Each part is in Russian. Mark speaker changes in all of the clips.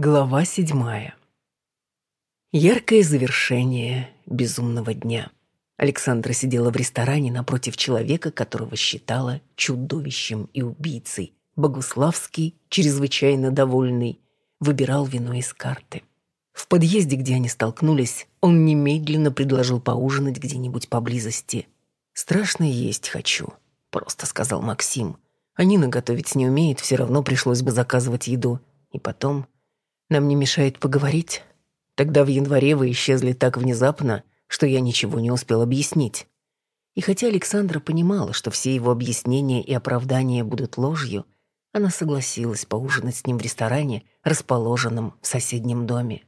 Speaker 1: Глава седьмая. Яркое завершение безумного дня. Александра сидела в ресторане напротив человека, которого считала чудовищем и убийцей. Богуславский, чрезвычайно довольный, выбирал вино из карты. В подъезде, где они столкнулись, он немедленно предложил поужинать где-нибудь поблизости. «Страшно есть хочу», — просто сказал Максим. А Нина готовить не умеет, все равно пришлось бы заказывать еду. И потом нам не мешает поговорить. Тогда в январе вы исчезли так внезапно, что я ничего не успел объяснить. И хотя Александра понимала, что все его объяснения и оправдания будут ложью, она согласилась поужинать с ним в ресторане, расположенном в соседнем доме.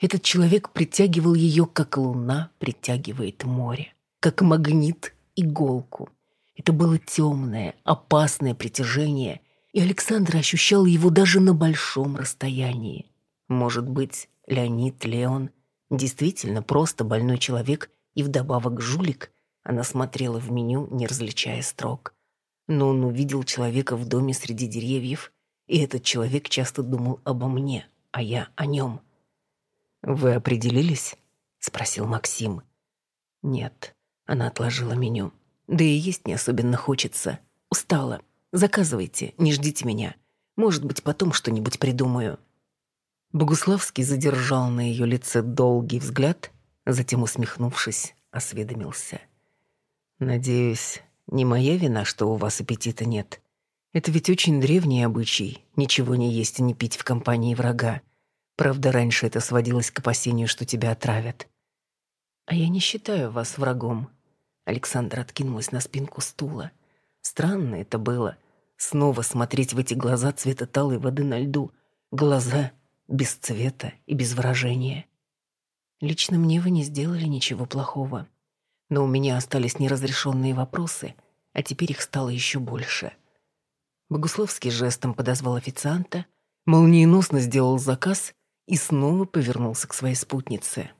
Speaker 1: Этот человек притягивал ее, как луна притягивает море, как магнит иголку. Это было темное, опасное притяжение, и Александр ощущал его даже на большом расстоянии. Может быть, Леонид Леон действительно просто больной человек и вдобавок жулик? Она смотрела в меню, не различая строк. Но он увидел человека в доме среди деревьев, и этот человек часто думал обо мне, а я о нем. «Вы определились?» — спросил Максим. «Нет», — она отложила меню. «Да и есть не особенно хочется. Устала. Заказывайте, не ждите меня. Может быть, потом что-нибудь придумаю». Богуславский задержал на ее лице долгий взгляд, затем, усмехнувшись, осведомился. «Надеюсь, не моя вина, что у вас аппетита нет. Это ведь очень древний обычай, ничего не есть и не пить в компании врага. Правда, раньше это сводилось к опасению, что тебя отравят. А я не считаю вас врагом». Александра откинулась на спинку стула. Странно это было. Снова смотреть в эти глаза цвета талой воды на льду. Глаза без цвета и без выражения. Лично мне вы не сделали ничего плохого. Но у меня остались неразрешенные вопросы, а теперь их стало еще больше. Богусловский жестом подозвал официанта, молниеносно сделал заказ и снова повернулся к своей спутнице.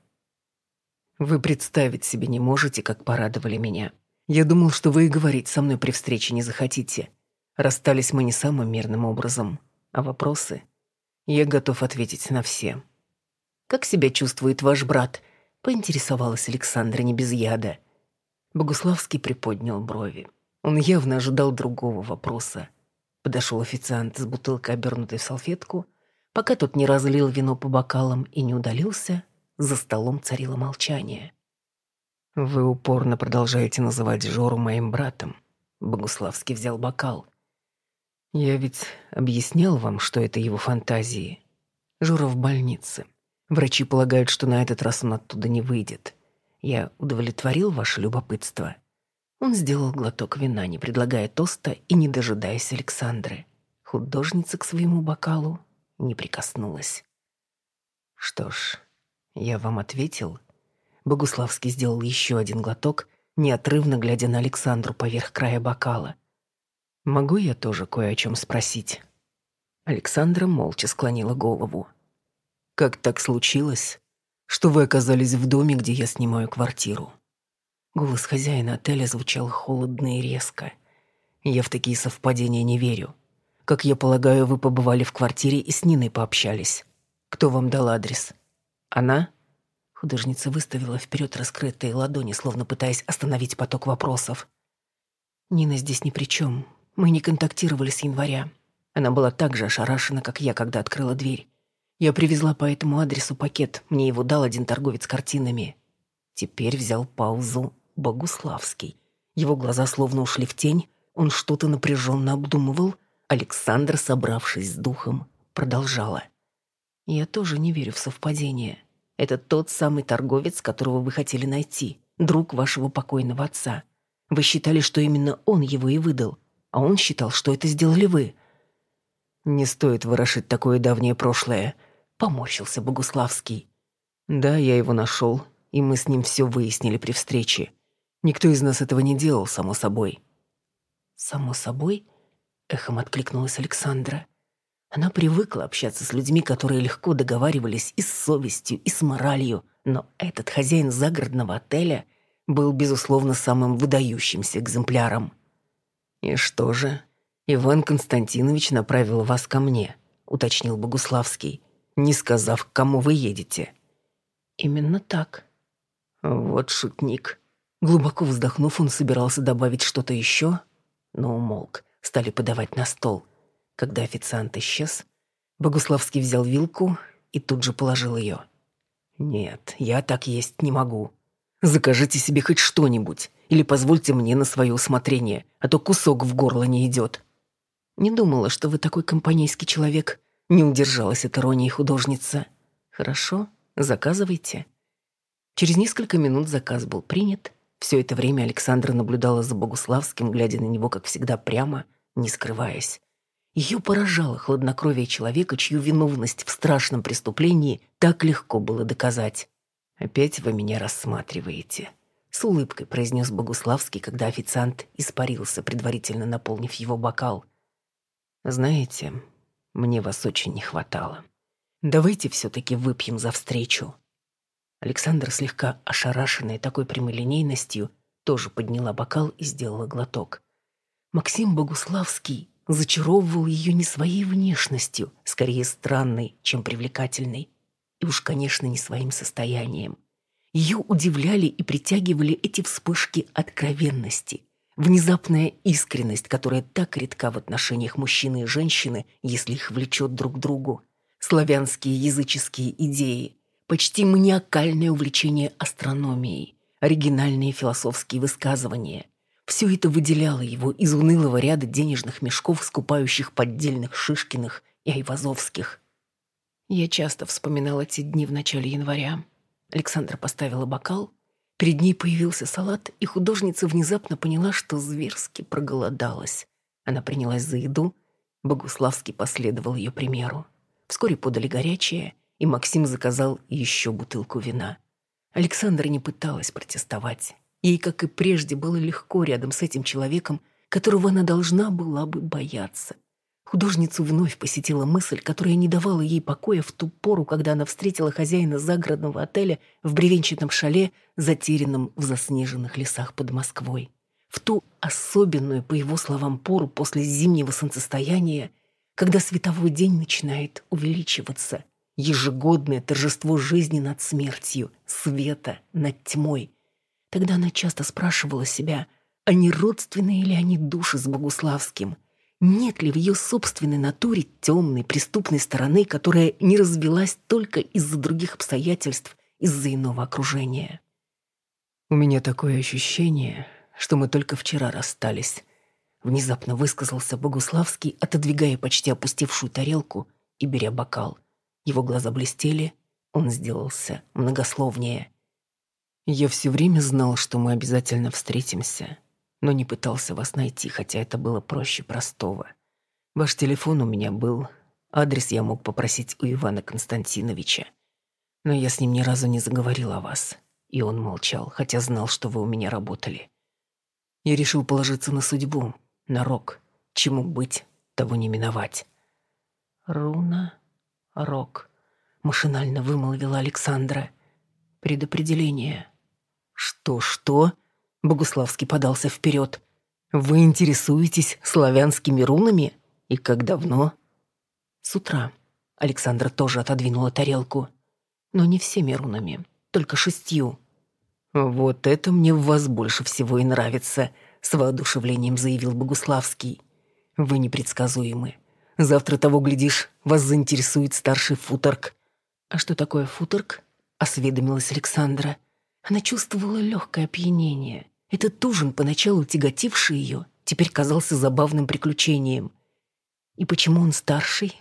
Speaker 1: «Вы представить себе не можете, как порадовали меня. Я думал, что вы и говорить со мной при встрече не захотите. Расстались мы не самым мирным образом, а вопросы... Я готов ответить на все. «Как себя чувствует ваш брат?» — поинтересовалась Александра не без яда. Богуславский приподнял брови. Он явно ожидал другого вопроса. Подошел официант с бутылкой, обернутой в салфетку. Пока тот не разлил вино по бокалам и не удалился, за столом царило молчание. «Вы упорно продолжаете называть Жору моим братом». Богуславский взял бокал. «Я ведь объяснял вам, что это его фантазии. Жора в больнице. Врачи полагают, что на этот раз он оттуда не выйдет. Я удовлетворил ваше любопытство». Он сделал глоток вина, не предлагая тоста и не дожидаясь Александры. Художница к своему бокалу не прикоснулась. «Что ж, я вам ответил?» Богуславский сделал еще один глоток, неотрывно глядя на Александру поверх края бокала. «Могу я тоже кое о чем спросить?» Александра молча склонила голову. «Как так случилось, что вы оказались в доме, где я снимаю квартиру?» Голос хозяина отеля звучал холодно и резко. «Я в такие совпадения не верю. Как я полагаю, вы побывали в квартире и с Ниной пообщались. Кто вам дал адрес? Она?» Художница выставила вперед раскрытые ладони, словно пытаясь остановить поток вопросов. «Нина здесь ни при чем. Мы не контактировали с января. Она была так же ошарашена, как я, когда открыла дверь. Я привезла по этому адресу пакет. Мне его дал один торговец картинами. Теперь взял паузу Богуславский. Его глаза словно ушли в тень. Он что-то напряженно обдумывал. Александр, собравшись с духом, продолжала. «Я тоже не верю в совпадение. Это тот самый торговец, которого вы хотели найти, друг вашего покойного отца. Вы считали, что именно он его и выдал, а он считал, что это сделали вы. Не стоит ворошить такое давнее прошлое, поморщился Богуславский. Да, я его нашел, и мы с ним все выяснили при встрече. Никто из нас этого не делал, само собой. Само собой? Эхом откликнулась Александра. Она привыкла общаться с людьми, которые легко договаривались и с совестью, и с моралью, но этот хозяин загородного отеля был, безусловно, самым выдающимся экземпляром. «И что же? Иван Константинович направил вас ко мне», — уточнил Богуславский. не сказав, к кому вы едете».
Speaker 2: «Именно так».
Speaker 1: «Вот шутник». Глубоко вздохнув, он собирался добавить что-то еще, но умолк. Стали подавать на стол. Когда официант исчез, Богуславский взял вилку и тут же положил ее. «Нет, я так есть не могу. Закажите себе хоть что-нибудь или позвольте мне на свое усмотрение, а то кусок в горло не идет».
Speaker 2: «Не думала, что вы такой компанейский человек», — не удержалась от иронии художница. «Хорошо, заказывайте». Через несколько минут заказ был принят. Все это время Александра наблюдала за Богуславским, глядя на него, как всегда, прямо, не скрываясь. Ее поражало хладнокровие человека, чью виновность в страшном преступлении так легко было доказать. «Опять вы меня рассматриваете», — с улыбкой произнес Богуславский, когда официант испарился, предварительно наполнив его бокал. «Знаете, мне вас очень не хватало. Давайте все-таки выпьем за встречу». Александр, слегка ошарашенный такой прямолинейностью, тоже подняла бокал и сделала глоток. Максим Богуславский зачаровывал ее не своей внешностью, скорее странной, чем привлекательной, и уж, конечно, не своим состоянием. Ее удивляли и притягивали эти вспышки откровенности, внезапная искренность, которая так редка в отношениях мужчины и женщины, если их влечет друг к другу, славянские языческие идеи, почти маниакальное увлечение астрономией, оригинальные философские высказывания – все это выделяло его из унылого ряда денежных мешков, скупающих поддельных Шишкиных и Айвазовских. Я часто вспоминала эти дни в начале января. Александра поставила бокал, перед ней появился салат, и художница внезапно поняла, что зверски проголодалась. Она принялась за еду, Богуславский последовал ее примеру. Вскоре подали горячее, и Максим заказал еще бутылку вина. Александра не пыталась протестовать. Ей, как и прежде, было легко рядом с этим человеком, которого она должна была бы бояться. Художницу вновь посетила мысль, которая не давала ей покоя в ту пору, когда она встретила хозяина загородного отеля в бревенчатом шале, затерянном в заснеженных лесах под Москвой. В ту особенную, по его словам, пору после зимнего солнцестояния, когда световой день начинает увеличиваться, ежегодное торжество жизни над смертью, света над тьмой – Тогда она часто спрашивала себя, а не родственные ли они души с Богуславским? Нет ли в ее собственной натуре темной, преступной стороны, которая не развелась только из-за других обстоятельств, из-за иного окружения? «У меня такое ощущение, что мы только вчера расстались», — внезапно высказался Богуславский, отодвигая почти опустевшую тарелку и беря бокал. Его глаза блестели, он сделался многословнее — я все время знал, что мы обязательно встретимся, но не пытался вас найти, хотя это было проще простого. Ваш телефон у меня был, адрес я мог попросить у Ивана Константиновича. Но я с ним ни разу не заговорил о вас, и он молчал, хотя знал, что вы у меня работали. Я решил положиться на судьбу, на рок. Чему быть, того не миновать. «Руна, рок», — машинально вымолвила Александра. «Предопределение». «Что-что?» — Богуславский подался вперед. «Вы интересуетесь славянскими рунами? И как давно?» «С утра». Александра тоже отодвинула тарелку. «Но не всеми рунами, только шестью». «Вот это мне в вас больше всего и нравится», — с воодушевлением заявил Богуславский. «Вы непредсказуемы. Завтра того, глядишь, вас заинтересует старший футорг». «А что такое футорг?» — осведомилась Александра. Она чувствовала легкое опьянение. Этот ужин, поначалу тяготивший ее, теперь казался забавным приключением. И почему он старший?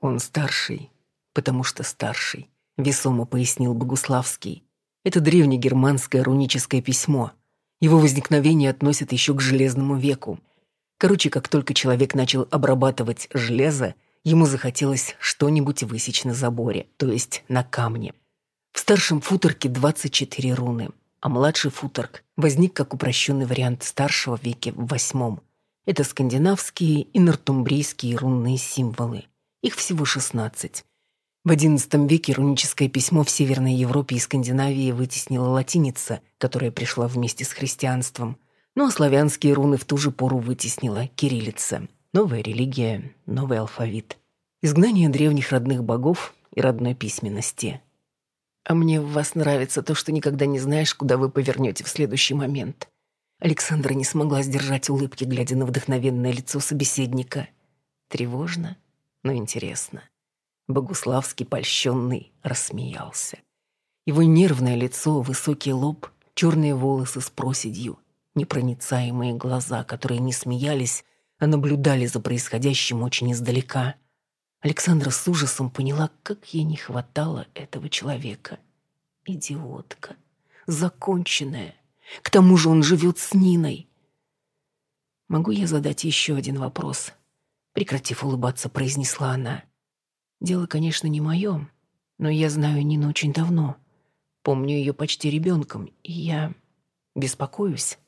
Speaker 2: Он старший, потому что старший, весомо пояснил Богуславский. Это древнегерманское руническое письмо. Его возникновение относят еще к Железному веку. Короче, как только человек начал обрабатывать железо, ему захотелось что-нибудь высечь на заборе, то есть на камне. В старшем футорке 24 руны, а младший футорк возник как упрощенный вариант старшего веке в восьмом. Это скандинавские и нортумбрийские рунные символы. Их всего 16. В XI веке руническое письмо в Северной Европе и Скандинавии вытеснила латиница, которая пришла вместе с христианством. Ну а славянские руны в ту же пору вытеснила кириллица. Новая религия, новый алфавит. Изгнание древних родных богов
Speaker 1: и родной письменности. А мне в вас нравится то, что никогда не знаешь, куда вы повернете в следующий момент. Александра не смогла сдержать улыбки, глядя на вдохновенное лицо собеседника. Тревожно, но интересно. Богуславский, польщенный, рассмеялся. Его нервное лицо, высокий лоб, черные волосы с проседью, непроницаемые глаза, которые не смеялись, а наблюдали за происходящим очень издалека. Александра с ужасом поняла, как ей не хватало этого человека. Идиотка, законченная. К тому же он живет с Ниной. «Могу я задать еще один вопрос?» Прекратив улыбаться, произнесла она. «Дело, конечно, не мое, но я знаю Нину очень давно. Помню ее почти ребенком, и я беспокоюсь».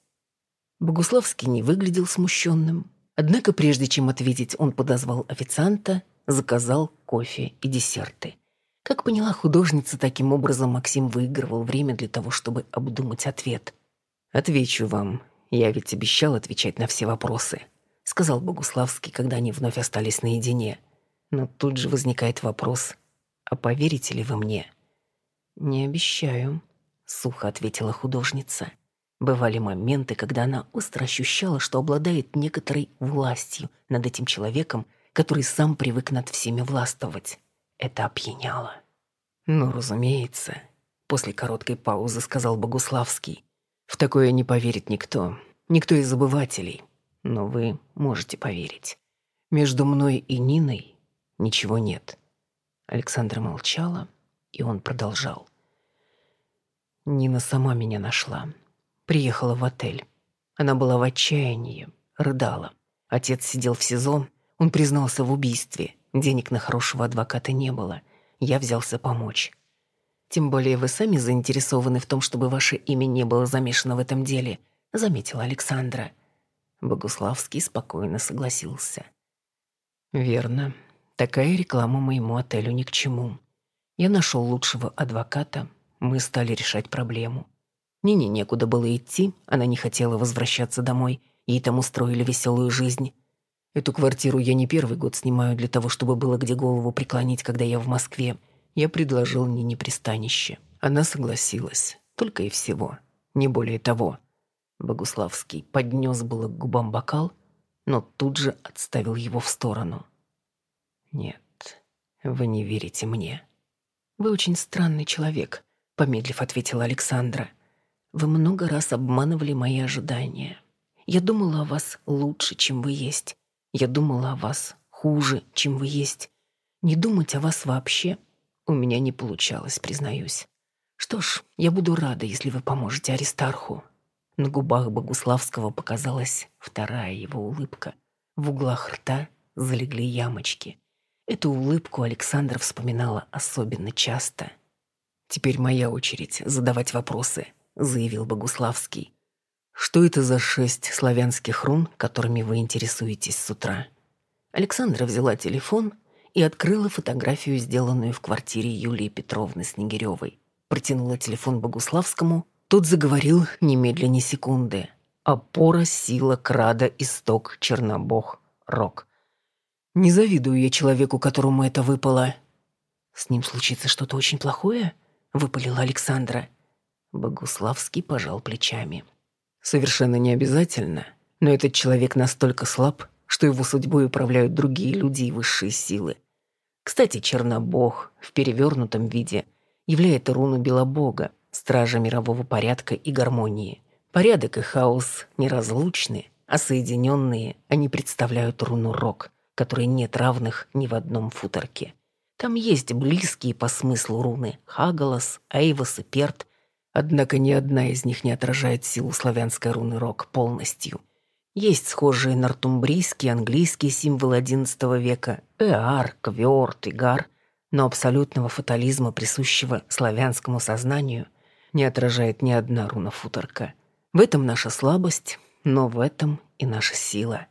Speaker 1: Богуславский не выглядел смущенным. Однако прежде чем ответить, он подозвал официанта, заказал кофе и десерты. Как поняла художница, таким образом Максим выигрывал время для того, чтобы обдумать ответ. «Отвечу вам. Я ведь обещал отвечать на все вопросы», — сказал Богуславский, когда они вновь остались наедине. Но тут же возникает вопрос, а поверите ли вы мне? «Не обещаю», — сухо ответила художница. Бывали моменты, когда она остро ощущала, что обладает некоторой властью над этим человеком, который сам привык над всеми властвовать. Это опьяняло. «Ну, разумеется», — после короткой паузы сказал Богуславский. «В такое не поверит никто, никто из забывателей. Но вы можете поверить. Между мной и Ниной ничего нет». Александра молчала, и он продолжал. Нина сама меня нашла. Приехала в отель. Она была в отчаянии, рыдала. Отец сидел в СИЗО, он признался в убийстве. Денег на хорошего адвоката не было. Я взялся помочь. Тем более вы сами заинтересованы в том, чтобы ваше имя не было замешано в этом деле, заметила Александра. Богуславский спокойно согласился. Верно. Такая реклама моему отелю ни к чему. Я нашел лучшего адвоката, мы стали решать проблему. Нине некуда было идти, она не хотела возвращаться домой, ей там устроили веселую жизнь. Эту квартиру я не первый год снимаю для того, чтобы было где голову преклонить, когда я в Москве. Я предложил Нине пристанище. Она согласилась. Только и всего. Не более того. Богуславский поднес было к губам бокал, но тут же отставил его в сторону. «Нет, вы не верите мне». «Вы очень странный человек», — помедлив ответила Александра. Вы много раз обманывали мои ожидания. Я думала о вас лучше, чем вы есть. Я думала о вас хуже, чем вы есть. Не думать о вас вообще у меня не получалось, признаюсь. Что ж, я буду рада, если вы поможете Аристарху. На губах Богуславского показалась вторая его улыбка. В углах рта залегли ямочки. Эту улыбку Александра вспоминала особенно часто. Теперь моя очередь задавать вопросы — заявил Богуславский. «Что это за шесть славянских рун, которыми вы интересуетесь с утра?» Александра взяла телефон и открыла фотографию, сделанную в квартире Юлии Петровны Снегиревой. Протянула телефон Богуславскому, тот заговорил немедленно секунды. «Опора, сила, крада, исток, чернобог, рок». «Не завидую я человеку, которому это выпало». «С ним случится что-то очень плохое?» — выпалила Александра. Богуславский пожал плечами. «Совершенно не обязательно, но этот человек настолько слаб, что его судьбой управляют другие люди и высшие силы. Кстати, Чернобог в перевернутом виде является руну Белобога, стража мирового порядка и гармонии. Порядок и хаос неразлучны, а соединенные они представляют руну Рок, которой нет равных ни в одном футорке. Там есть близкие по смыслу руны Хагалас, Эйвос и Перт, Однако ни одна из них не отражает силу славянской руны Рок полностью. Есть схожие нортумбрийские, английские символы XI века, эар, кверт, игар, но абсолютного фатализма, присущего славянскому сознанию, не отражает ни одна руна футорка. В этом наша слабость, но в этом и наша сила.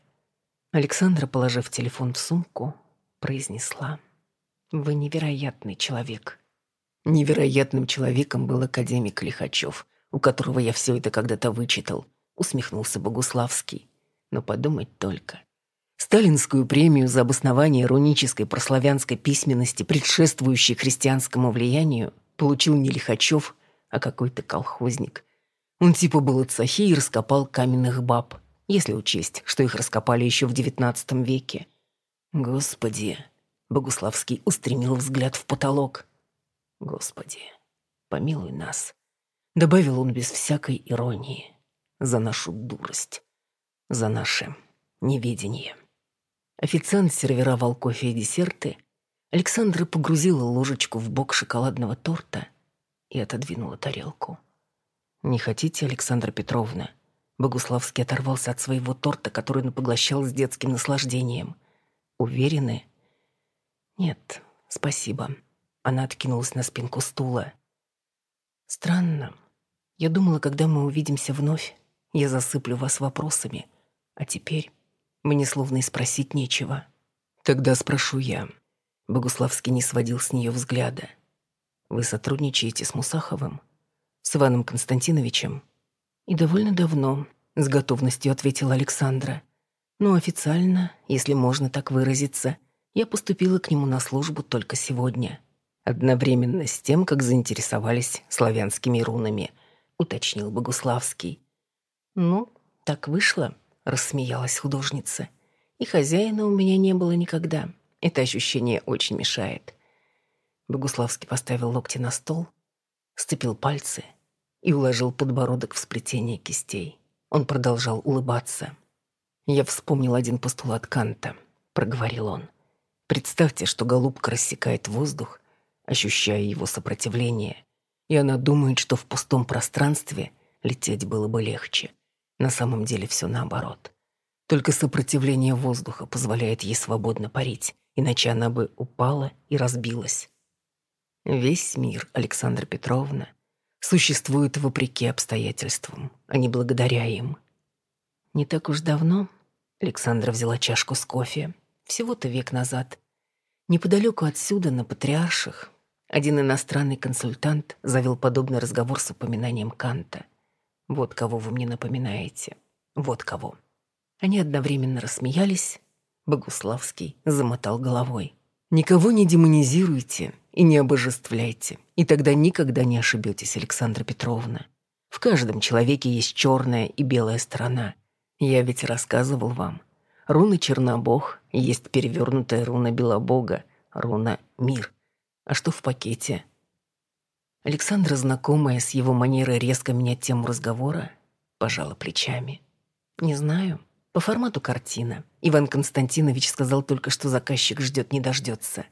Speaker 1: Александра, положив телефон в сумку, произнесла. «Вы невероятный человек. Невероятным человеком был академик Лихачев, у которого я все это когда-то вычитал, усмехнулся Богуславский. Но подумать только. Сталинскую премию за обоснование рунической прославянской письменности, предшествующей христианскому влиянию, получил не Лихачев, а какой-то колхозник. Он типа был от Сахи и раскопал каменных баб, если учесть, что их раскопали еще в девятнадцатом веке. Господи, Богуславский устремил взгляд в потолок. Господи, помилуй нас. Добавил он без всякой иронии. За нашу дурость. За наше неведение. Официант сервировал кофе и десерты. Александра погрузила ложечку в бок шоколадного торта и отодвинула тарелку. «Не хотите, Александра Петровна?» Богуславский оторвался от своего торта, который он поглощал с детским наслаждением. «Уверены?» «Нет, спасибо». Она откинулась на спинку стула. «Странно. Я думала, когда мы увидимся вновь, я засыплю вас вопросами. А теперь мне словно и спросить нечего. Тогда спрошу я. Богуславский не сводил с нее взгляда. Вы сотрудничаете с Мусаховым? С Иваном Константиновичем? И довольно давно, с готовностью ответила Александра. Но официально, если можно так выразиться, я поступила к нему на службу только сегодня. Одновременно с тем, как заинтересовались славянскими рунами, уточнил Богуславский. Ну, так вышло рассмеялась художница. И хозяина у меня не было никогда. Это ощущение очень мешает. Богуславский поставил локти на стол, сцепил пальцы и уложил подбородок в сплетение кистей. Он продолжал улыбаться. «Я вспомнил один постулат Канта», — проговорил он. «Представьте, что голубка рассекает воздух, ощущая его сопротивление, и она думает, что в пустом пространстве лететь было бы легче. На самом деле все наоборот. Только сопротивление воздуха позволяет ей свободно парить, иначе она бы упала и разбилась. Весь мир, Александра Петровна, существует вопреки обстоятельствам, а не благодаря им. Не так уж давно Александра взяла чашку с кофе, всего-то век назад. Неподалеку отсюда, на Патриарших, один иностранный консультант завел подобный разговор с упоминанием Канта — вот кого вы мне напоминаете. Вот кого. Они одновременно рассмеялись. Богуславский замотал головой. Никого не демонизируйте и не обожествляйте, и тогда никогда не ошибетесь, Александра Петровна. В каждом человеке есть черная и белая сторона. Я ведь рассказывал вам. Руна Чернобог есть перевернутая руна Белобога, руна Мир. А что в пакете? Александра, знакомая с его манерой резко менять тему разговора, пожала плечами. «Не знаю. По формату картина. Иван Константинович сказал только, что заказчик ждет не дождется».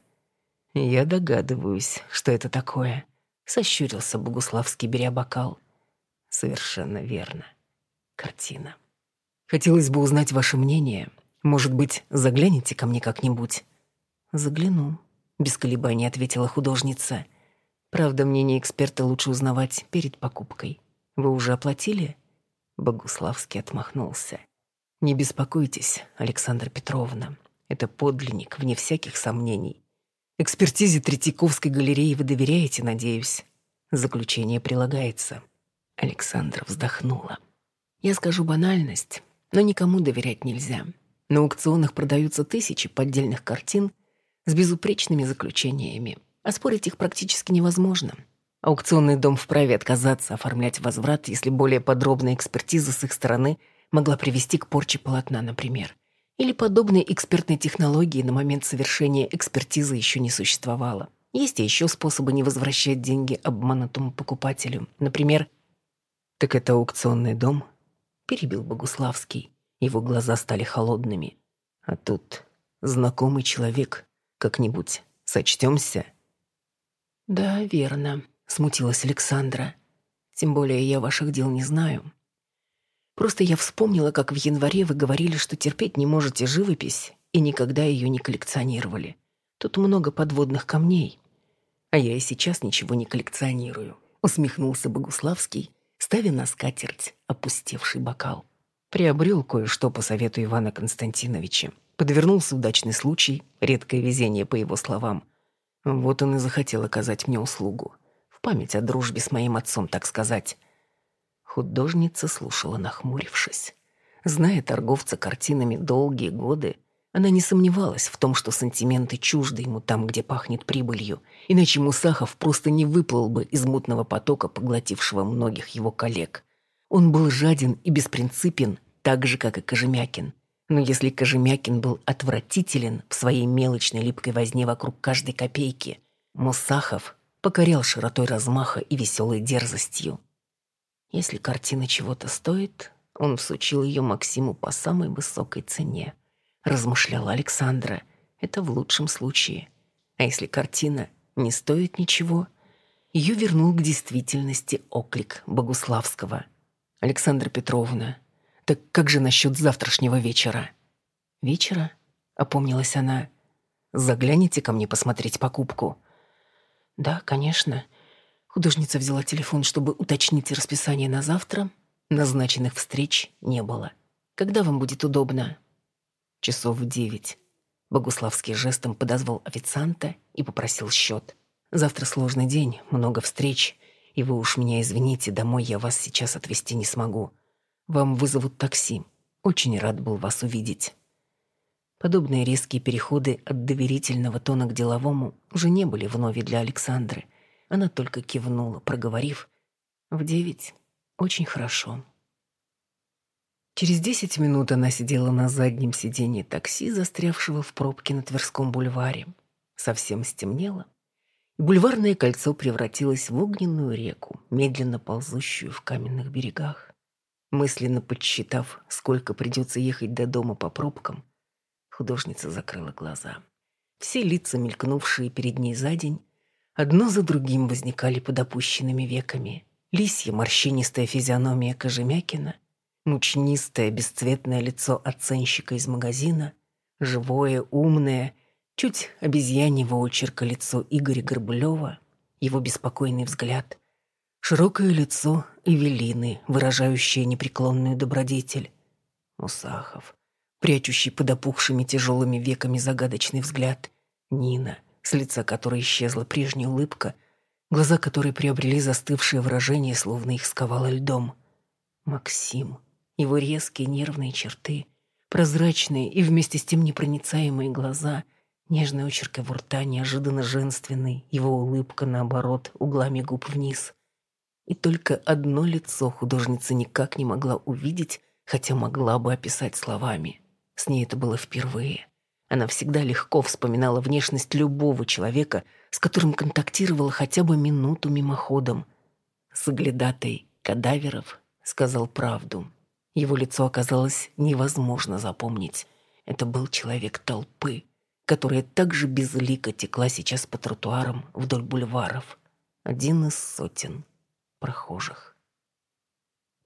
Speaker 1: «Я догадываюсь, что это такое», — сощурился Богуславский, беря бокал. «Совершенно верно. Картина. Хотелось бы узнать ваше мнение. Может быть, загляните ко мне как-нибудь?» «Загляну», — без колебаний ответила художница. «Я Правда, мнение эксперта лучше узнавать перед покупкой. Вы уже оплатили?» Богуславский отмахнулся. «Не беспокойтесь, Александра Петровна. Это подлинник, вне всяких сомнений. Экспертизе Третьяковской галереи вы доверяете, надеюсь? Заключение прилагается». Александра вздохнула. «Я скажу банальность, но никому доверять нельзя. На аукционах продаются тысячи поддельных картин с безупречными заключениями. Оспорить их практически невозможно. Аукционный дом вправе отказаться оформлять возврат, если более подробная экспертиза с их стороны могла привести к порче полотна, например. Или подобной экспертной технологии на момент совершения экспертизы еще не существовало. Есть и еще способы не возвращать деньги обманутому покупателю. Например, «Так это аукционный дом?» — перебил Богуславский. Его глаза стали холодными. «А тут знакомый человек. Как-нибудь сочтемся?» «Да, верно», — смутилась Александра. «Тем более я ваших дел не знаю. Просто я вспомнила, как в январе вы говорили, что терпеть не можете живопись и никогда ее не коллекционировали. Тут много подводных камней. А я и сейчас ничего не коллекционирую», — усмехнулся Богуславский, ставя на скатерть опустевший бокал. Приобрел кое-что по совету Ивана Константиновича. Подвернулся удачный случай, редкое везение, по его словам — вот он и захотел оказать мне услугу. В память о дружбе с моим отцом, так сказать. Художница слушала, нахмурившись. Зная торговца картинами долгие годы, Она не сомневалась в том, что сантименты чужды ему там, где пахнет прибылью, иначе Мусахов просто не выплыл бы из мутного потока, поглотившего многих его коллег. Он был жаден и беспринципен, так же, как и Кожемякин. Но если Кожемякин был отвратителен в своей мелочной липкой возне вокруг каждой копейки, Мусахов покорял широтой размаха и веселой дерзостью. Если картина чего-то стоит, он всучил ее Максиму по самой высокой цене. Размышляла Александра. Это в лучшем случае. А если картина не стоит ничего, ее вернул к действительности оклик Богуславского. «Александра Петровна, так как же насчет завтрашнего вечера?» «Вечера?» — опомнилась она. «Загляните ко мне посмотреть покупку». «Да, конечно». Художница взяла телефон, чтобы уточнить расписание на завтра. Назначенных встреч не было. «Когда вам будет удобно?» «Часов в девять». Богуславский жестом подозвал официанта и попросил счет. «Завтра сложный день, много встреч, и вы уж меня извините, домой я вас сейчас отвезти не смогу. Вам вызовут такси. Очень рад был вас увидеть». Подобные резкие переходы от доверительного тона к деловому уже не были вновь для Александры. Она только кивнула, проговорив «В девять. Очень хорошо». Через десять минут она сидела на заднем сиденье такси, застрявшего в пробке на Тверском бульваре. Совсем стемнело, бульварное кольцо превратилось в огненную реку, медленно ползущую в каменных берегах. Мысленно подсчитав, сколько придется ехать до дома по пробкам, художница закрыла глаза. Все лица, мелькнувшие перед ней за день, одно за другим возникали под опущенными веками. Лисья морщинистая физиономия Кожемякина, мучнистое бесцветное лицо оценщика из магазина, живое, умное, чуть обезьяньего очерка лицо Игоря Горбулева, его беспокойный взгляд — Широкое лицо Эвелины, выражающее непреклонную добродетель. Мусахов, прячущий под опухшими тяжелыми веками загадочный взгляд. Нина, с лица которой исчезла прежняя улыбка, глаза которой приобрели застывшее выражение, словно их сковало льдом. Максим, его резкие нервные черты, прозрачные и вместе с тем непроницаемые глаза, нежный очерк его рта, неожиданно женственный, его улыбка, наоборот, углами губ вниз — и только одно лицо художница никак не могла увидеть, хотя могла бы описать словами. С ней это было впервые. Она всегда легко вспоминала внешность любого человека, с которым контактировала хотя бы минуту мимоходом. Соглядатай Кадаверов сказал правду. Его лицо оказалось невозможно запомнить. Это был человек толпы, которая так же безлико текла сейчас по тротуарам вдоль бульваров. Один из сотен прохожих.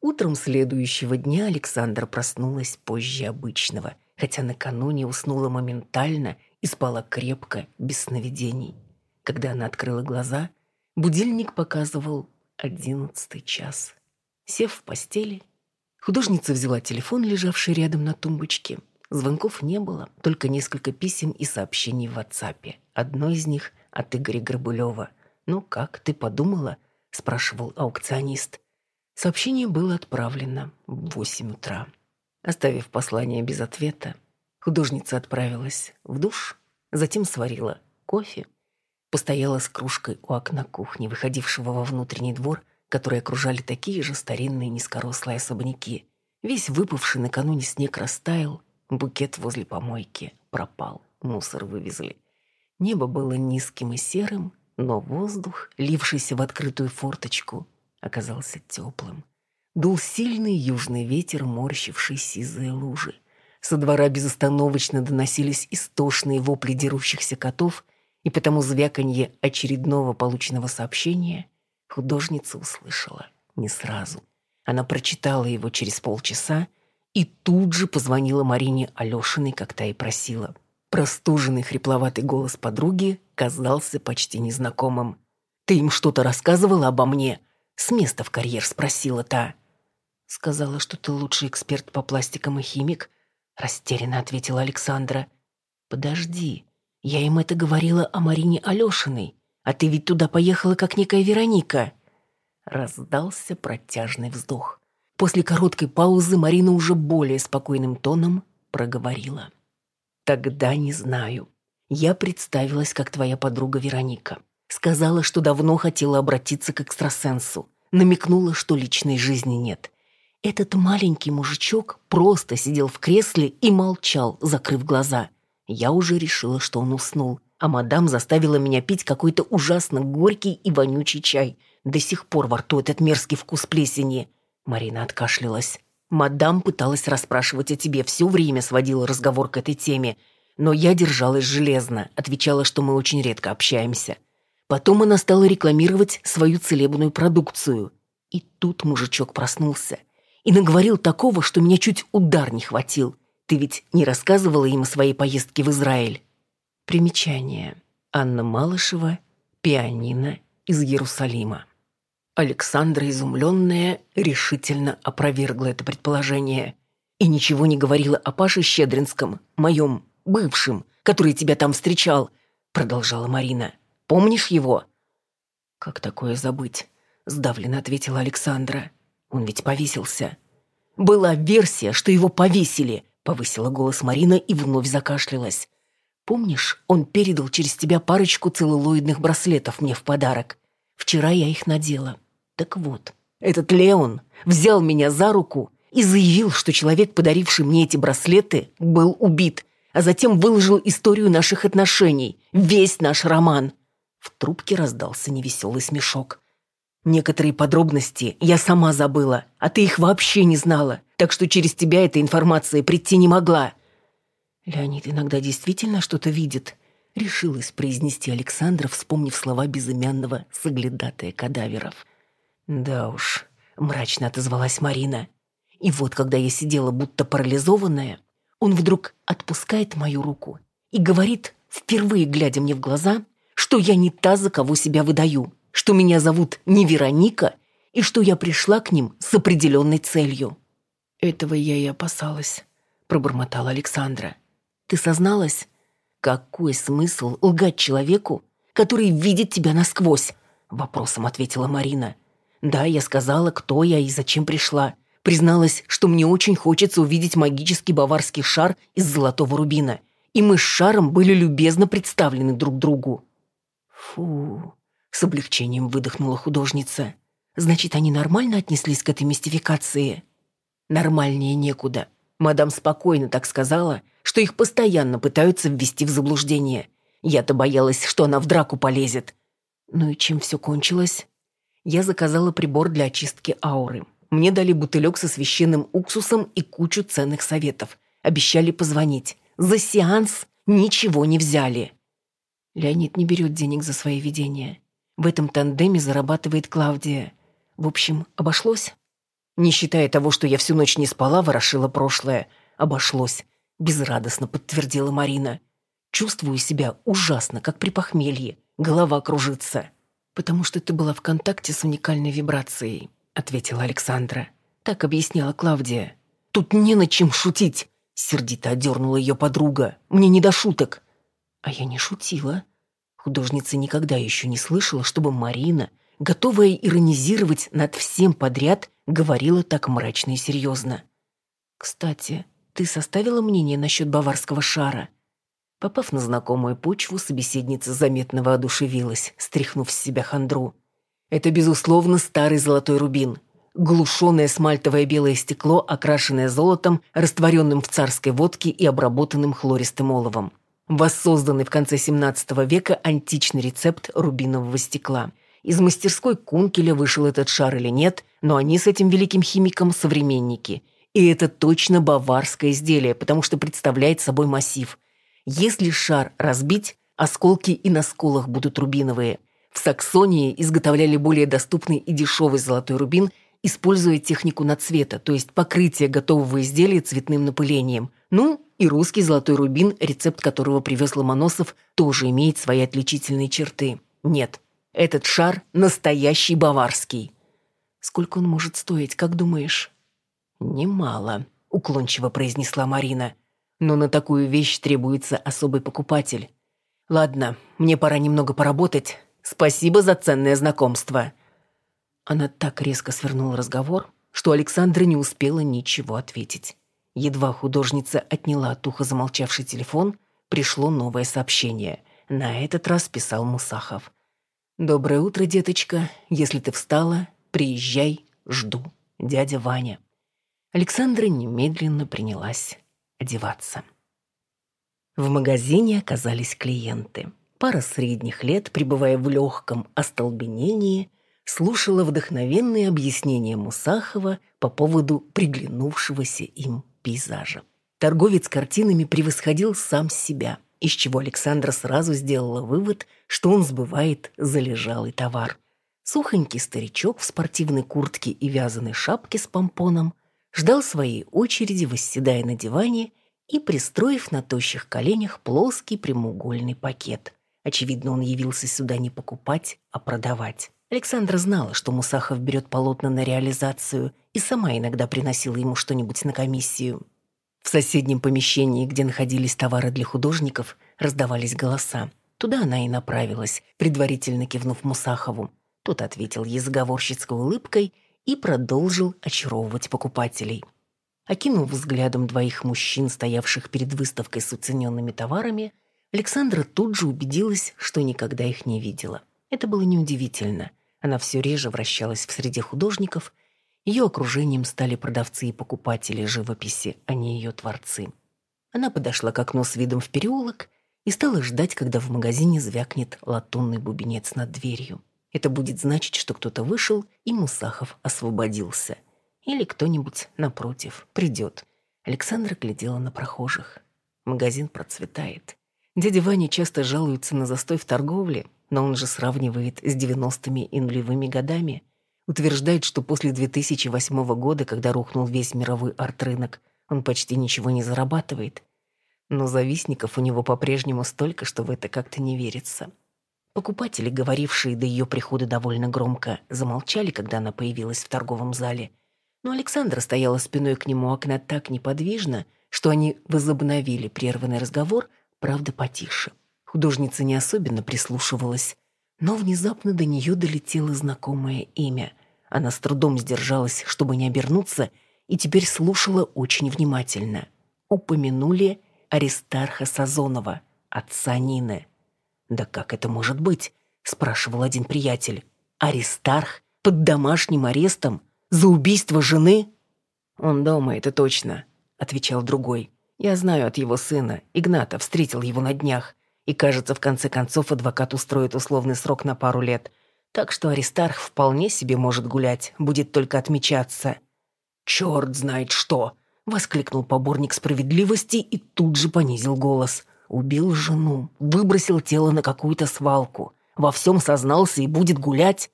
Speaker 1: Утром следующего дня Александра проснулась позже обычного, хотя накануне уснула моментально и спала крепко, без сновидений. Когда она открыла глаза, будильник показывал одиннадцатый час. Сев в постели, художница взяла телефон, лежавший рядом на тумбочке. Звонков не было, только несколько писем и сообщений в WhatsApp. Одно из них от Игоря Горбулева. «Ну как, ты подумала?» — спрашивал аукционист. Сообщение было отправлено в восемь утра. Оставив послание без ответа, художница отправилась в душ, затем сварила кофе, постояла с кружкой у окна кухни, выходившего во внутренний двор, который окружали такие же старинные низкорослые особняки. Весь выпавший накануне снег растаял, букет возле помойки пропал, мусор вывезли. Небо было низким и серым, но воздух, лившийся в открытую форточку, оказался теплым. Дул сильный южный ветер, морщивший сизые лужи. Со двора безостановочно доносились истошные вопли дерущихся котов, и потому звяканье очередного полученного сообщения художница услышала не сразу. Она прочитала его через полчаса и тут же позвонила Марине Алешиной, как та и просила. Простуженный хрипловатый голос подруги казался почти незнакомым. «Ты им что-то рассказывала обо мне?» С места в карьер спросила та. «Сказала, что ты лучший эксперт по пластикам и химик», растерянно ответила Александра. «Подожди, я им это говорила о Марине Алешиной, а ты ведь туда поехала как некая Вероника». Раздался протяжный вздох. После короткой паузы Марина уже более спокойным тоном проговорила. Тогда не знаю. Я представилась как твоя подруга Вероника. Сказала, что давно хотела обратиться к экстрасенсу. Намекнула, что личной жизни нет. Этот маленький мужичок просто сидел в кресле и молчал, закрыв глаза. Я уже решила, что он уснул, а мадам заставила меня пить какой-то ужасно горький и вонючий чай. До сих пор во рту этот мерзкий вкус плесени. Марина откашлялась. Мадам пыталась расспрашивать о тебе, все время сводила разговор к этой теме. Но я держалась железно, отвечала, что мы очень редко общаемся. Потом она стала рекламировать свою целебную продукцию. И тут мужичок проснулся. И наговорил такого, что меня чуть удар не хватил. Ты ведь не рассказывала им о своей поездке в Израиль? Примечание. Анна Малышева, пианино из Иерусалима. Александра, изумленная, решительно опровергла это предположение и ничего не говорила о Паше Щедринском, моем бывшем, который тебя там встречал, продолжала Марина. Помнишь его?» «Как такое забыть?» — сдавленно ответила Александра. «Он ведь повесился». «Была версия, что его повесили», — повысила голос Марина и вновь закашлялась. «Помнишь, он передал через тебя парочку целлулоидных браслетов мне в подарок? Вчера я их надела. Так вот, этот Леон взял меня за руку и заявил, что человек, подаривший мне эти браслеты, был убит, а затем выложил историю наших отношений, весь наш роман. В трубке раздался невеселый смешок. «Некоторые подробности я сама забыла, а ты их вообще не знала, так что через тебя эта информация прийти не могла». «Леонид иногда действительно что-то видит», — решилась произнести Александра, вспомнив слова безымянного соглядатая кадаверов. «Да уж», — мрачно отозвалась Марина. «И вот, когда я сидела будто парализованная, он вдруг отпускает мою руку и говорит, впервые глядя мне в глаза, что я не та, за кого себя выдаю, что меня зовут не Вероника и что я пришла к ним с определенной целью. Этого я и опасалась, пробормотала Александра. Ты созналась? Какой смысл лгать человеку, который видит тебя насквозь? Вопросом ответила Марина. Да, я сказала, кто я и зачем пришла. Призналась, что мне очень хочется увидеть магический баварский шар из золотого рубина. И мы с шаром были любезно представлены друг другу. Фу, с облегчением выдохнула художница. Значит, они нормально отнеслись к этой мистификации? Нормальнее некуда. Мадам спокойно так сказала, что их постоянно пытаются ввести в заблуждение. Я-то боялась, что она в драку полезет. Ну и чем все кончилось? Я заказала прибор для очистки ауры. Мне дали бутылек со священным уксусом и кучу ценных советов. Обещали позвонить. За сеанс ничего не взяли. Леонид не берет денег за свои видения. В этом тандеме зарабатывает Клавдия. В общем, обошлось? Не считая того, что я всю ночь не спала, ворошила прошлое. Обошлось. Безрадостно подтвердила Марина. Чувствую себя ужасно, как при похмелье. Голова кружится. Потому что ты была в контакте с уникальной вибрацией, ответила Александра. Так объясняла Клавдия. Тут не над чем шутить. Сердито одернула ее подруга. Мне не до шуток. А я не шутила. Художница никогда еще не слышала, чтобы Марина, готовая иронизировать над всем подряд, говорила так мрачно и серьезно. «Кстати, ты составила мнение насчет баварского шара?» Попав на знакомую почву, собеседница заметно воодушевилась, стряхнув с себя хандру. «Это, безусловно, старый золотой рубин. Глушеное смальтовое белое стекло, окрашенное золотом, растворенным в царской водке и обработанным хлористым оловом воссозданный в конце XVII века античный рецепт рубинового стекла. Из мастерской Кункеля вышел этот шар или нет, но они с этим великим химиком современники. И это точно баварское изделие, потому что представляет собой массив. Если шар разбить, осколки и на сколах будут рубиновые. В Саксонии изготовляли более доступный и дешевый золотой рубин, используя технику нацвета, то есть покрытие готового изделия цветным напылением. Ну, и русский золотой рубин, рецепт которого привез Ломоносов, тоже имеет свои отличительные черты. Нет, этот шар настоящий баварский. Сколько он может стоить, как думаешь? Немало, уклончиво произнесла Марина. Но на такую вещь требуется особый покупатель. Ладно, мне пора немного поработать. Спасибо за ценное знакомство. Она так резко свернула разговор, что Александра не успела ничего ответить.
Speaker 2: Едва художница отняла от уха замолчавший телефон, пришло новое сообщение. На этот раз писал Мусахов. «Доброе утро, деточка. Если ты встала, приезжай, жду. Дядя Ваня». Александра немедленно принялась одеваться. В магазине оказались клиенты. Пара средних лет, пребывая в легком остолбенении, слушала вдохновенные объяснения Мусахова по поводу приглянувшегося им пейзажа. Торговец картинами превосходил сам себя, из чего Александра сразу сделала вывод, что он сбывает залежалый товар. Сухонький старичок в спортивной куртке и вязаной шапке с помпоном ждал своей очереди, восседая на диване и пристроив на тощих коленях плоский прямоугольный пакет. Очевидно, он явился сюда не покупать, а продавать. Александра знала, что Мусахов берет полотна на реализацию и сама иногда приносила ему что-нибудь на комиссию. В соседнем помещении, где находились товары для художников, раздавались голоса. Туда она и направилась, предварительно кивнув Мусахову. Тот ответил ей заговорщицкой улыбкой и продолжил очаровывать покупателей. Окинув взглядом двоих мужчин, стоявших перед выставкой с уцененными товарами, Александра тут же убедилась, что никогда их не видела. Это было неудивительно – она все реже вращалась в среде художников, ее окружением стали продавцы и покупатели живописи, а не ее творцы. Она подошла к окну с видом в переулок и стала ждать, когда в магазине звякнет латунный бубенец над дверью. Это будет значить, что кто-то вышел, и Мусахов освободился. Или кто-нибудь, напротив, придет. Александра глядела на прохожих. Магазин процветает. Дядя Ваня часто жалуется на застой в торговле, но он же сравнивает с 90-ми и нулевыми годами. Утверждает, что после 2008 года, когда рухнул весь мировой арт-рынок, он почти ничего не зарабатывает. Но завистников у него по-прежнему столько, что в это как-то не верится. Покупатели, говорившие до ее прихода довольно громко, замолчали, когда она появилась в торговом зале. Но Александра стояла спиной к нему окна так неподвижно, что они возобновили прерванный разговор, правда, потише. Художница не особенно прислушивалась, но внезапно до нее долетело знакомое имя. Она с трудом сдержалась, чтобы не обернуться, и теперь слушала очень внимательно. Упомянули Аристарха Сазонова, отца Нины. «Да как это может быть?» – спрашивал один приятель. «Аристарх? Под домашним арестом? За убийство жены?» «Он дома, это точно», – отвечал другой. «Я знаю от его сына. Игната встретил его на днях. И, кажется, в конце концов адвокат устроит условный срок на пару лет. Так что Аристарх вполне себе может гулять, будет только отмечаться. «Черт знает что!» — воскликнул поборник справедливости и тут же понизил голос. «Убил жену, выбросил тело на какую-то свалку, во всем сознался и будет гулять?»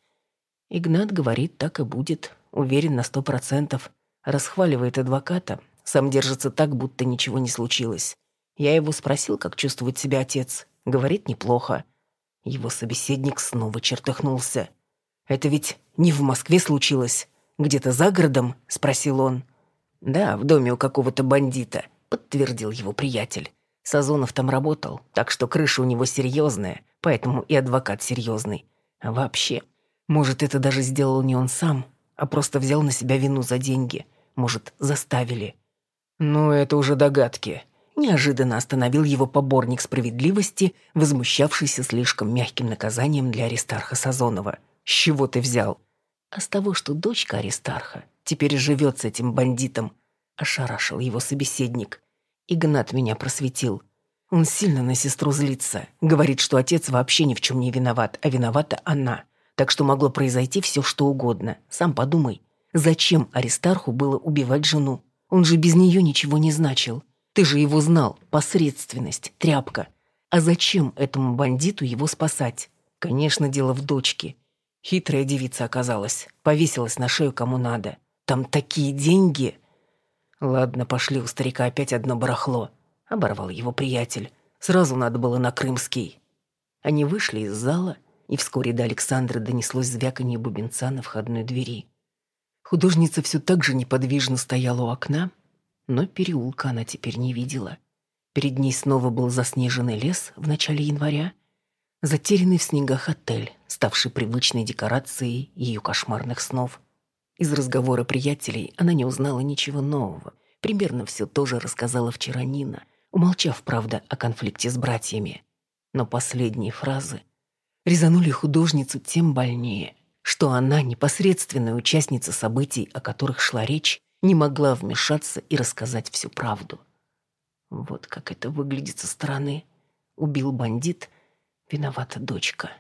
Speaker 2: Игнат говорит, так и будет, уверен на сто процентов. Расхваливает адвоката, сам держится так, будто ничего не случилось. Я его спросил, как чувствует себя отец. Говорит, неплохо. Его собеседник снова чертыхнулся. «Это ведь не в Москве случилось? Где-то за городом?» — спросил он. «Да, в доме у какого-то бандита», — подтвердил его приятель. Сазонов там работал, так что крыша у него серьезная, поэтому и адвокат серьезный. А вообще, может, это даже сделал не он сам, а просто взял на себя вину за деньги. Может, заставили. «Ну, это уже догадки», Неожиданно остановил его поборник справедливости, возмущавшийся слишком мягким наказанием для Аристарха Сазонова. «С чего ты взял?» «А с того, что дочка Аристарха теперь живет с этим бандитом», — ошарашил его собеседник. Игнат меня просветил. Он сильно на сестру злится. Говорит, что отец вообще ни в чем не виноват, а виновата она. Так что могло произойти все, что угодно. Сам подумай, зачем Аристарху было убивать жену? Он же без нее ничего не значил. Ты же его знал. Посредственность, тряпка. А зачем этому бандиту его спасать? Конечно, дело в дочке. Хитрая девица оказалась. Повесилась на шею кому надо. Там такие деньги. Ладно, пошли, у старика опять одно барахло. Оборвал его приятель. Сразу надо было на Крымский. Они вышли из зала, и вскоре до Александры донеслось звяканье бубенца на входной двери. Художница все так же неподвижно стояла у окна, но переулка она теперь не видела. Перед ней снова был заснеженный лес в начале января, затерянный в снегах отель, ставший привычной декорацией ее кошмарных снов. Из разговора приятелей она не узнала ничего нового.
Speaker 1: Примерно все тоже рассказала вчера Нина, умолчав, правда, о конфликте с братьями. Но последние фразы резанули художницу тем больнее, что она, непосредственная участница событий, о которых шла речь, не могла вмешаться и рассказать всю правду. Вот как это выглядит со стороны. Убил бандит, виновата дочка.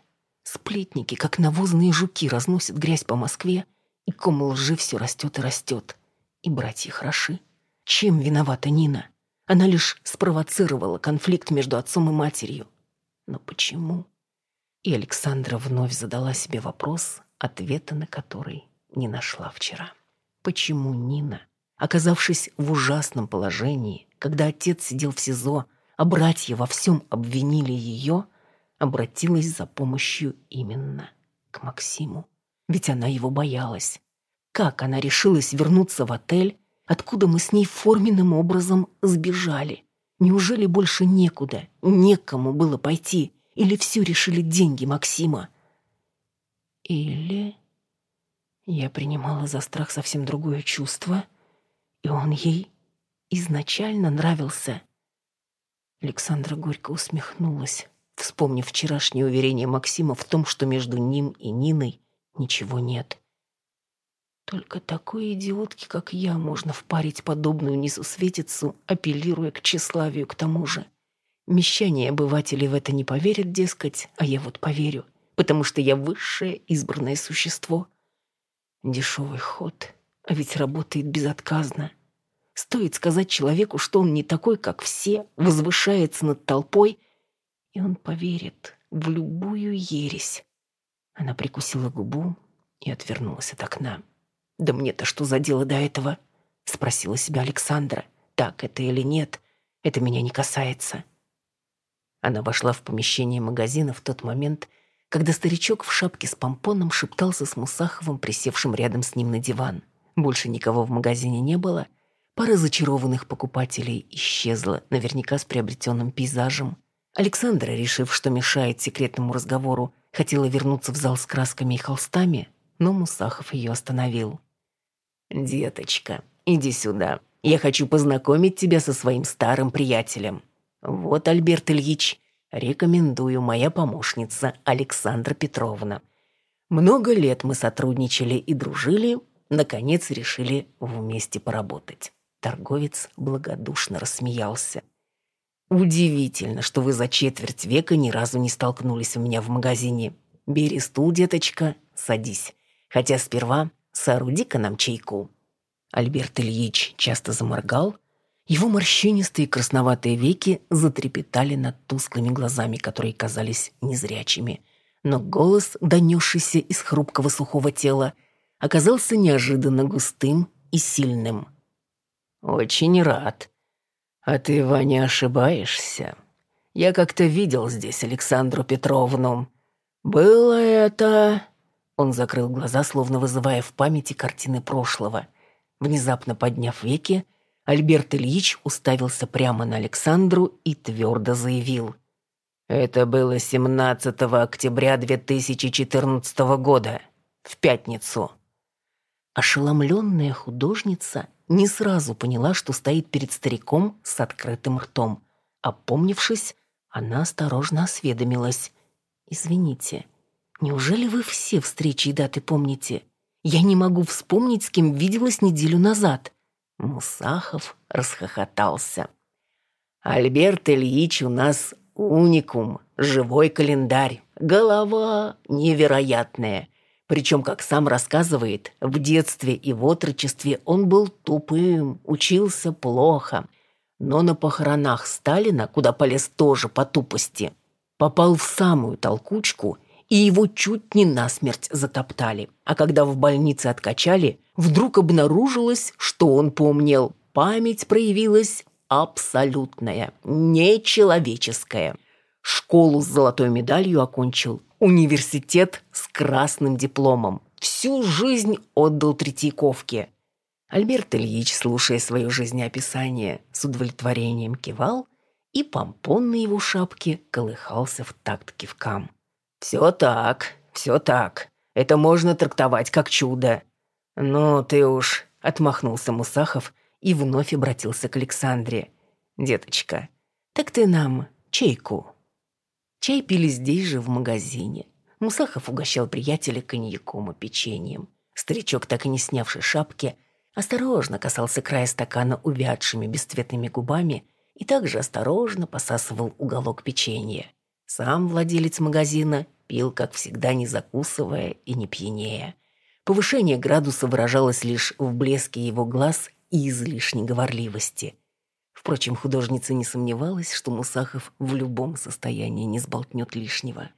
Speaker 1: Сплетники, как навозные жуки, разносят грязь по Москве, и ком лжи все растет и растет. И братья хороши. Чем виновата Нина? Она лишь спровоцировала конфликт между отцом и матерью. Но почему? И Александра вновь задала себе вопрос, ответа на который не нашла вчера. Почему Нина, оказавшись в ужасном положении, когда отец сидел в СИЗО, а братья во всем обвинили ее, обратилась за помощью именно к Максиму? Ведь она его боялась. Как она решилась вернуться в отель, откуда мы с ней форменным образом сбежали? Неужели больше некуда, некому было пойти? Или все решили деньги Максима? Или я принимала за страх совсем другое чувство, и он ей изначально нравился. Александра горько усмехнулась, вспомнив вчерашнее уверение Максима в том, что между ним и Ниной ничего нет. Только такой идиотке, как я, можно впарить подобную несусветицу, апеллируя к тщеславию к тому же. Мещане обыватели в это не поверят, дескать, а я вот поверю — потому что я высшее избранное существо. Дешевый ход, а ведь работает безотказно. Стоит сказать человеку, что он не такой, как все, возвышается над толпой, и он поверит в любую ересь. Она прикусила губу и отвернулась от окна. «Да мне-то что за дело до этого?» — спросила себя Александра. «Так это или нет, это меня не касается». Она вошла в помещение магазина в тот момент, когда старичок в шапке с помпоном шептался с Мусаховым, присевшим рядом с ним на диван. Больше никого в магазине не было. Пара зачарованных покупателей исчезла, наверняка с приобретенным пейзажем. Александра, решив, что мешает секретному разговору, хотела вернуться в зал с красками и холстами, но Мусахов ее остановил. «Деточка, иди сюда. Я хочу познакомить тебя со своим старым приятелем. Вот Альберт Ильич, Рекомендую моя помощница Александра Петровна. Много лет мы сотрудничали и дружили, наконец решили вместе поработать. Торговец благодушно рассмеялся. «Удивительно, что вы за четверть века ни разу не столкнулись у меня в магазине. Бери стул, деточка, садись. Хотя сперва сооруди-ка нам чайку». Альберт Ильич часто заморгал, его морщинистые красноватые веки затрепетали над тусклыми глазами, которые казались незрячими. Но голос, донесшийся из хрупкого сухого тела, оказался неожиданно густым и сильным. «Очень рад. А ты, Ваня, ошибаешься. Я как-то видел здесь Александру Петровну. Было это...» Он закрыл глаза, словно вызывая в памяти картины прошлого. Внезапно подняв веки, Альберт Ильич уставился прямо на Александру и твердо заявил. «Это было 17 октября 2014 года, в пятницу». Ошеломленная художница не сразу поняла, что стоит перед стариком с открытым ртом. Опомнившись, она осторожно осведомилась. «Извините, неужели вы все встречи и даты помните? Я не могу вспомнить, с кем виделась неделю назад». Мусахов расхохотался. «Альберт Ильич у нас уникум, живой календарь, голова невероятная. Причем, как сам рассказывает, в детстве и в отрочестве он был тупым, учился плохо. Но на похоронах Сталина, куда полез тоже по тупости, попал в самую толкучку, и его чуть не насмерть затоптали. А когда в больнице откачали – вдруг обнаружилось, что он помнил. Память проявилась абсолютная, нечеловеческая. Школу с золотой медалью окончил, университет с красным дипломом. Всю жизнь отдал Третьяковке. Альберт Ильич, слушая свое жизнеописание, с удовлетворением кивал, и помпон на его шапке колыхался в такт кивкам. «Все так, все так. Это можно трактовать как чудо. «Ну ты уж», — отмахнулся Мусахов и вновь обратился к Александре. «Деточка, так ты нам чайку». Чай пили здесь же, в магазине. Мусахов угощал приятеля коньяком и печеньем. Старичок, так и не снявший шапки, осторожно касался края стакана увядшими бесцветными губами и также осторожно посасывал уголок печенья. Сам владелец магазина пил, как всегда, не закусывая и не пьянея. Повышение градуса выражалось лишь в блеске его глаз и излишней говорливости. Впрочем, художница не сомневалась, что Мусахов в любом состоянии не сболтнет лишнего.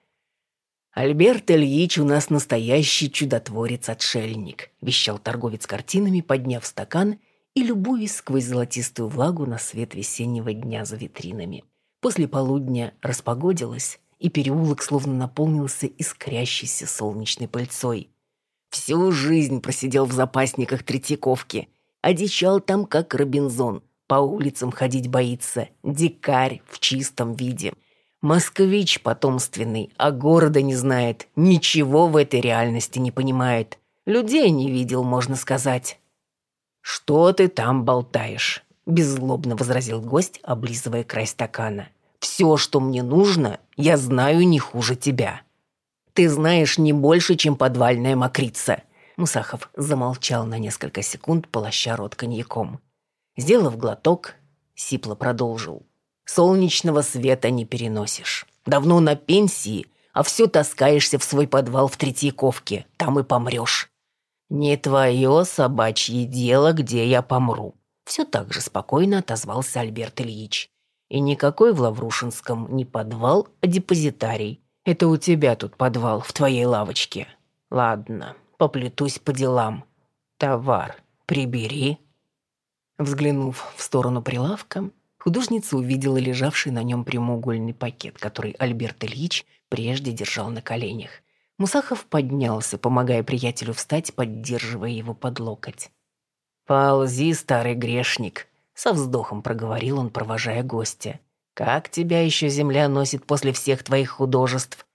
Speaker 1: «Альберт Ильич у нас настоящий чудотворец-отшельник», вещал торговец картинами, подняв стакан и любуясь сквозь золотистую влагу на свет весеннего дня за витринами. После полудня распогодилось, и переулок словно наполнился искрящейся солнечной пыльцой. Всю жизнь просидел в запасниках Третьяковки, одичал там, как Робинзон, по улицам ходить боится, дикарь в чистом виде – Москвич потомственный, а города не знает, ничего в этой реальности не понимает. Людей не видел, можно сказать. «Что ты там болтаешь?» – беззлобно возразил гость, облизывая край стакана. «Все, что мне нужно, я знаю не хуже тебя». «Ты знаешь не больше, чем подвальная мокрица». Мусахов замолчал на несколько секунд, полоща рот коньяком. Сделав глоток, сипло продолжил. Солнечного света не переносишь. Давно на пенсии, а все таскаешься в свой подвал в Третьяковке. Там и помрешь. Не твое собачье дело, где я помру. Все так же спокойно отозвался Альберт Ильич. И никакой в Лаврушинском не подвал, а депозитарий. Это у тебя тут подвал, в твоей лавочке. Ладно, поплетусь по делам. Товар прибери. Взглянув в сторону прилавка, Художница увидела лежавший на нем прямоугольный пакет, который Альберт Ильич прежде держал на коленях. Мусахов поднялся, помогая приятелю встать, поддерживая его под локоть. «Ползи, старый грешник», — со вздохом проговорил он, провожая гостя. «Как тебя еще земля носит после всех твоих художеств?»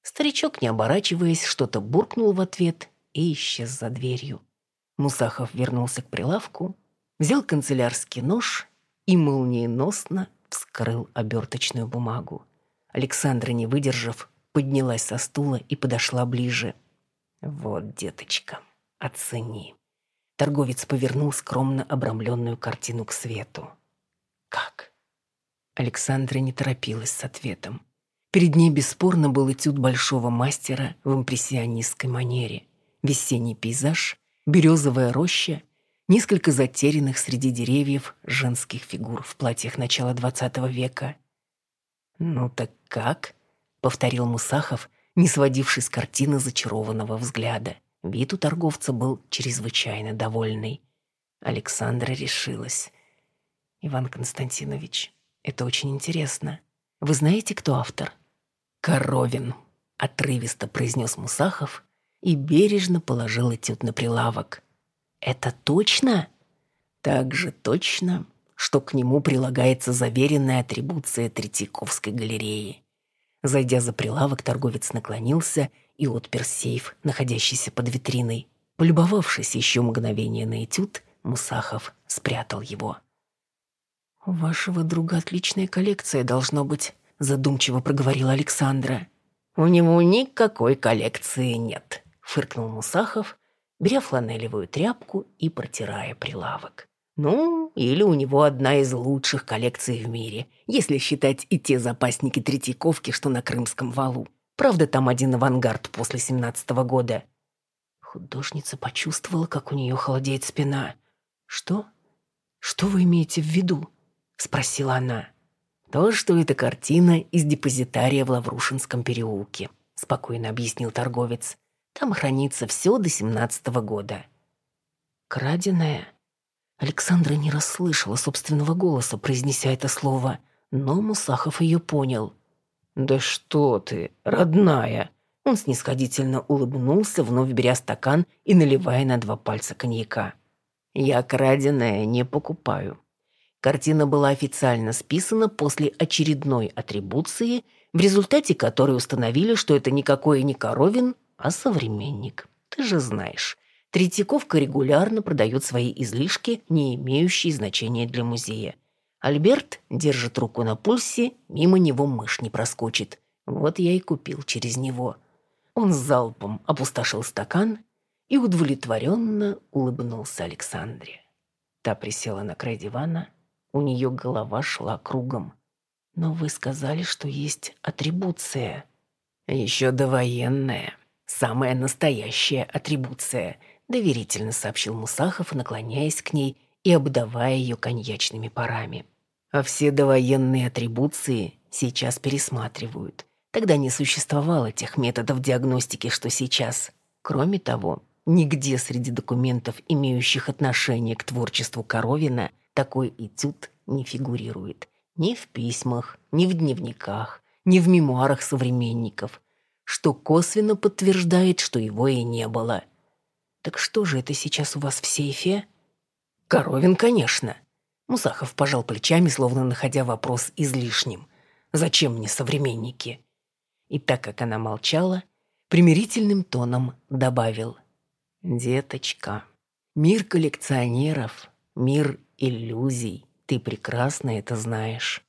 Speaker 1: Старичок, не оборачиваясь, что-то буркнул в ответ и исчез за дверью. Мусахов вернулся к прилавку, взял канцелярский нож и молниеносно вскрыл оберточную бумагу. Александра, не выдержав, поднялась со стула и подошла ближе. «Вот, деточка, оцени». Торговец повернул скромно обрамленную картину к свету. «Как?» Александра не торопилась с ответом. Перед ней бесспорно был этюд большого мастера в импрессионистской манере. Весенний пейзаж, березовая роща несколько затерянных среди деревьев женских фигур в платьях начала XX века. «Ну так как?» — повторил Мусахов, не сводивший с картины зачарованного взгляда. Вид у торговца был чрезвычайно довольный. Александра решилась. «Иван Константинович, это очень интересно. Вы знаете, кто автор?» «Коровин», — отрывисто произнес Мусахов и бережно положил этюд на прилавок. Это точно? Так же точно, что к нему прилагается заверенная атрибуция Третьяковской галереи. Зайдя за прилавок, торговец наклонился и отпер сейф, находящийся под витриной. Полюбовавшись еще мгновение на этюд, Мусахов спрятал его. «У вашего друга отличная коллекция, должно быть», — задумчиво проговорила Александра. «У него никакой коллекции нет», — фыркнул Мусахов беря фланелевую тряпку и протирая прилавок. Ну, или у него одна из лучших коллекций в мире, если считать и те запасники Третьяковки, что на Крымском валу. Правда, там один авангард после семнадцатого года. Художница почувствовала, как у нее холодеет спина. «Что? Что вы имеете в виду?» — спросила она. «То, что это картина из депозитария в Лаврушинском переулке», — спокойно объяснил торговец. Там хранится все до семнадцатого года. Краденое? Александра не расслышала собственного голоса, произнеся это слово, но Мусахов ее понял. «Да что ты, родная!» Он снисходительно улыбнулся, вновь беря стакан и наливая на два пальца коньяка. «Я краденое не покупаю». Картина была официально списана после очередной атрибуции, в результате которой установили, что это никакой не Коровин, а современник. Ты же знаешь, Третьяковка регулярно продает свои излишки, не имеющие значения для музея. Альберт держит руку на пульсе, мимо него мышь не проскочит. Вот я и купил через него. Он залпом опустошил стакан и удовлетворенно улыбнулся Александре. Та присела на край дивана, у нее голова шла кругом. «Но вы сказали, что есть атрибуция». «Еще довоенная. Самая настоящая атрибуция», — доверительно сообщил Мусахов, наклоняясь к ней и обдавая ее коньячными парами. «А все довоенные атрибуции сейчас пересматривают. Тогда не существовало тех методов диагностики, что сейчас. Кроме того, Нигде среди документов, имеющих отношение к творчеству Коровина, такой этюд не фигурирует. Ни в письмах, ни в дневниках, ни в мемуарах современников, что косвенно подтверждает, что его и не было. Так что же это сейчас у вас в сейфе? Коровин, конечно. Мусахов пожал плечами, словно находя вопрос излишним. Зачем мне современники? И так как она молчала, примирительным тоном добавил. Деточка, мир коллекционеров, мир иллюзий. Ты прекрасно это знаешь.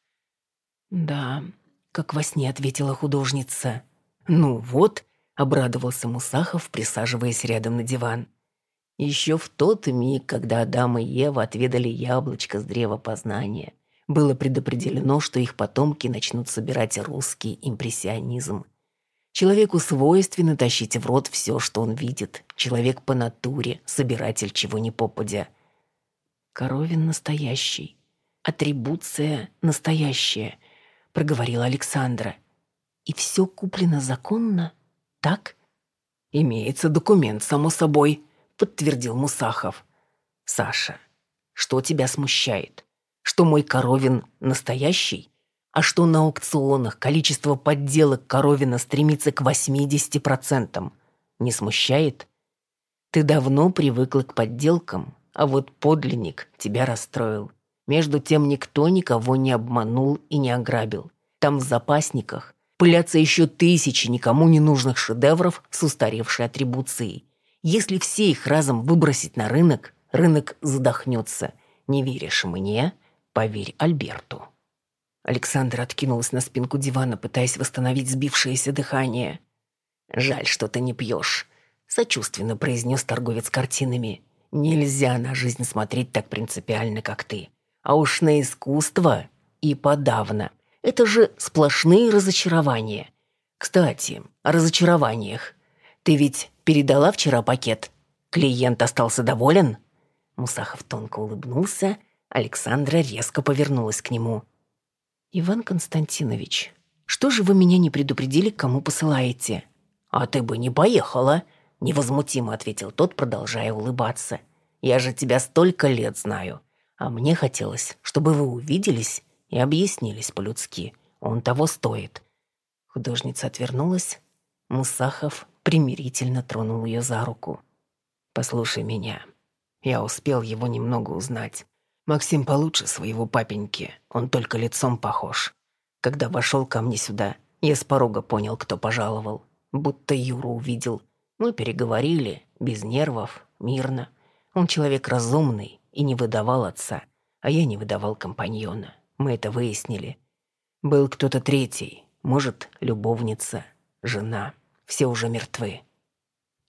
Speaker 1: Да, как во сне ответила художница. Ну вот, обрадовался Мусахов, присаживаясь рядом на диван. Еще в тот миг, когда Адам и Ева отведали яблочко с древа познания, было предопределено, что их потомки начнут собирать русский импрессионизм. Человеку свойственно тащить в рот все, что он видит. Человек по натуре, собиратель чего ни попадя. Коровин настоящий. Атрибуция настоящая, проговорила Александра. И все куплено законно, так? Имеется документ, само собой, подтвердил Мусахов. Саша, что тебя смущает? Что мой Коровин настоящий? А что на аукционах количество подделок Коровина стремится к 80%? Не смущает? Ты давно привыкла к подделкам, а вот подлинник тебя расстроил. Между тем никто никого не обманул и не ограбил. Там в запасниках пылятся еще тысячи никому не нужных шедевров с устаревшей атрибуцией. Если все их разом выбросить на рынок, рынок задохнется. Не веришь мне? Поверь Альберту. Александра откинулась на спинку дивана, пытаясь восстановить сбившееся дыхание. «Жаль, что ты не пьешь», — сочувственно произнес торговец картинами. «Нельзя на жизнь смотреть так принципиально, как ты. А уж на искусство и подавно. Это же сплошные разочарования. Кстати, о разочарованиях. Ты ведь передала вчера пакет? Клиент остался доволен?» Мусахов тонко улыбнулся, Александра резко повернулась к нему. «Иван Константинович, что же вы меня не предупредили, кому посылаете?» «А ты бы не поехала», — невозмутимо ответил тот, продолжая улыбаться. «Я же тебя столько лет знаю. А мне хотелось, чтобы вы увиделись и объяснились по-людски. Он того стоит». Художница отвернулась. Мусахов примирительно тронул ее за руку. «Послушай меня. Я успел его немного узнать. Максим получше своего папеньки, он только лицом похож. Когда вошел ко мне сюда, я с порога понял, кто пожаловал. Будто Юру увидел. Мы переговорили, без нервов, мирно. Он человек разумный и не выдавал отца, а я не выдавал компаньона. Мы это выяснили. Был кто-то третий, может, любовница, жена. Все уже мертвы.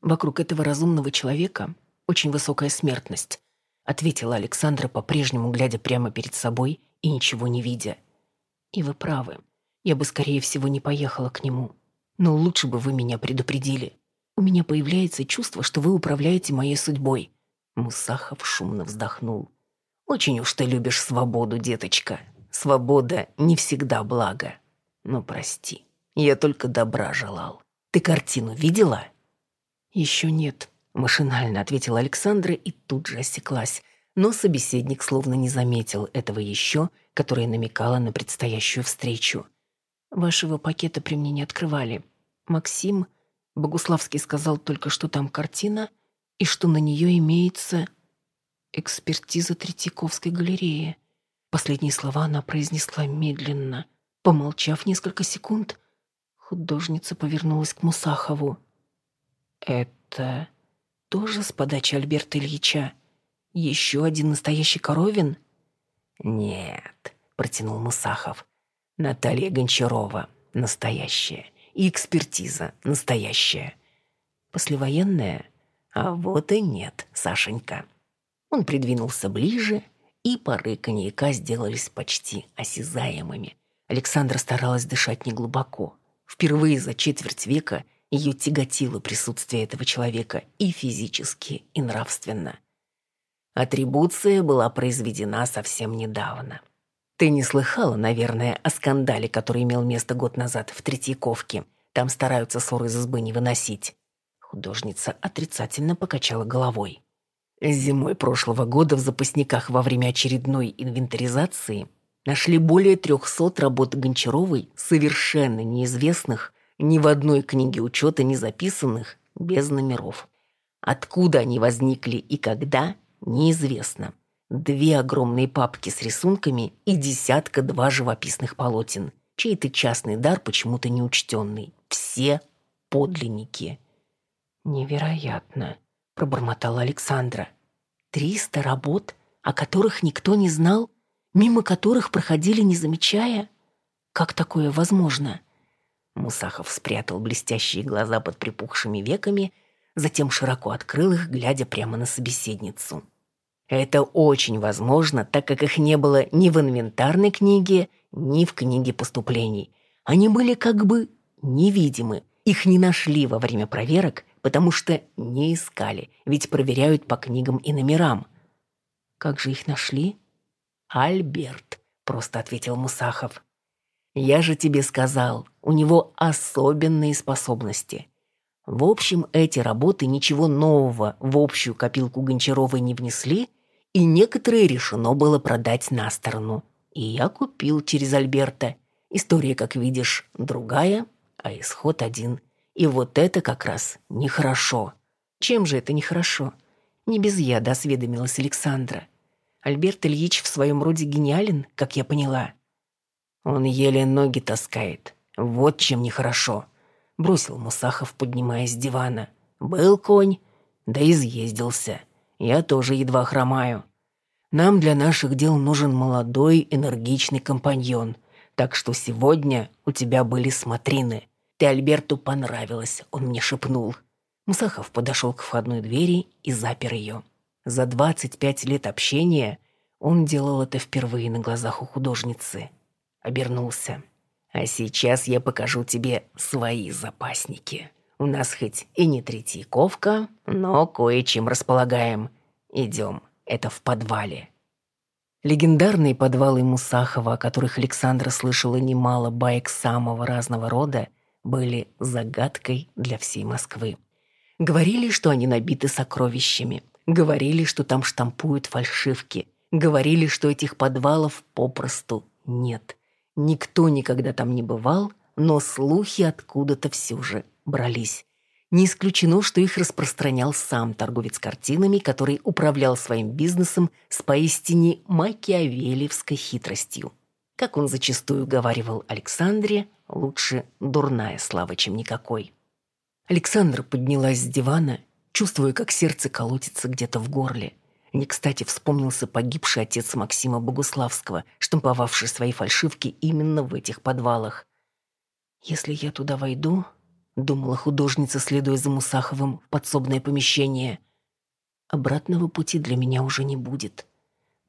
Speaker 1: Вокруг этого разумного человека очень высокая смертность ответила Александра, по-прежнему глядя прямо перед собой и ничего не видя. И вы правы. Я бы, скорее всего, не поехала к нему. Но лучше бы вы меня предупредили. У меня появляется чувство, что вы управляете моей судьбой. Мусахов шумно вздохнул. Очень уж ты любишь свободу, деточка. Свобода не всегда благо. Но прости, я только добра желал. Ты картину видела? Еще нет, Машинально ответила Александра и тут же осеклась. Но собеседник словно не заметил этого еще, которое намекало на предстоящую встречу. «Вашего пакета при мне не открывали. Максим...» Богуславский сказал только, что там картина и что на нее имеется экспертиза Третьяковской галереи. Последние слова она произнесла медленно. Помолчав несколько секунд, художница повернулась к Мусахову. «Это
Speaker 2: тоже с подачи Альберта Ильича? Еще один настоящий коровин?
Speaker 1: Нет, протянул Мусахов. Наталья Гончарова, настоящая. И экспертиза, настоящая. Послевоенная? А вот и нет, Сашенька. Он придвинулся ближе, и пары коньяка сделались почти осязаемыми. Александра старалась дышать неглубоко. Впервые за четверть века ее тяготило присутствие этого человека и физически, и нравственно. Атрибуция была произведена совсем недавно. Ты не слыхала, наверное, о скандале, который имел место год назад в Третьяковке. Там стараются ссоры из избы не выносить. Художница отрицательно покачала головой. Зимой прошлого года в запасниках во время очередной инвентаризации нашли более 300 работ Гончаровой, совершенно неизвестных, ни в одной книге учета не записанных, без номеров. Откуда они возникли и когда, неизвестно. Две огромные папки с рисунками и десятка-два живописных полотен. Чей-то частный дар почему-то неучтенный. Все подлинники.
Speaker 2: «Невероятно», — пробормотала Александра. «Триста работ, о которых никто не знал, мимо которых проходили, не замечая? Как такое возможно?»
Speaker 1: Мусахов спрятал блестящие глаза под припухшими веками, затем широко открыл их, глядя прямо на собеседницу. Это очень возможно, так как их не было ни в инвентарной книге, ни в книге поступлений. Они были как бы невидимы. Их не нашли во время проверок, потому что не искали, ведь проверяют по книгам и номерам.
Speaker 2: Как же их нашли?
Speaker 1: Альберт, просто ответил Мусахов. Я же тебе сказал, у него особенные способности. В общем, эти работы ничего нового в общую копилку Гончаровой не внесли, и некоторые решено было продать на сторону. И я купил через Альберта. История, как видишь, другая, а исход один. И вот это как раз нехорошо.
Speaker 2: Чем же это нехорошо? Не без яда осведомилась Александра. Альберт Ильич в своем роде гениален, как я поняла.
Speaker 1: Он еле ноги таскает. Вот чем нехорошо. Бросил Мусахов, поднимаясь с дивана. Был конь, да изъездился. Я тоже едва хромаю. Нам для наших дел нужен молодой, энергичный компаньон. Так что сегодня у тебя были смотрины. Ты Альберту понравилась, он мне шепнул. Мусахов подошел к входной двери и запер ее. За 25 лет общения он делал это впервые на глазах у художницы обернулся. «А сейчас я покажу тебе свои запасники. У нас хоть и не Третьяковка, но кое-чем располагаем. Идем, это в подвале». Легендарные подвалы Мусахова, о которых Александра слышала немало баек самого разного рода, были загадкой для всей Москвы. Говорили, что они набиты сокровищами. Говорили, что там штампуют фальшивки. Говорили, что этих подвалов попросту нет. Никто никогда там не бывал, но слухи откуда-то все же брались. Не исключено, что их распространял сам торговец картинами, который управлял своим бизнесом с поистине макиавелевской хитростью. Как он зачастую говаривал Александре, лучше дурная слава, чем никакой. Александра поднялась с дивана, чувствуя, как сердце колотится где-то в горле. Не кстати вспомнился погибший отец Максима Богуславского, штамповавший свои фальшивки именно в этих подвалах. «Если я туда войду», — думала художница, следуя за Мусаховым в подсобное помещение, «обратного пути для меня уже не будет».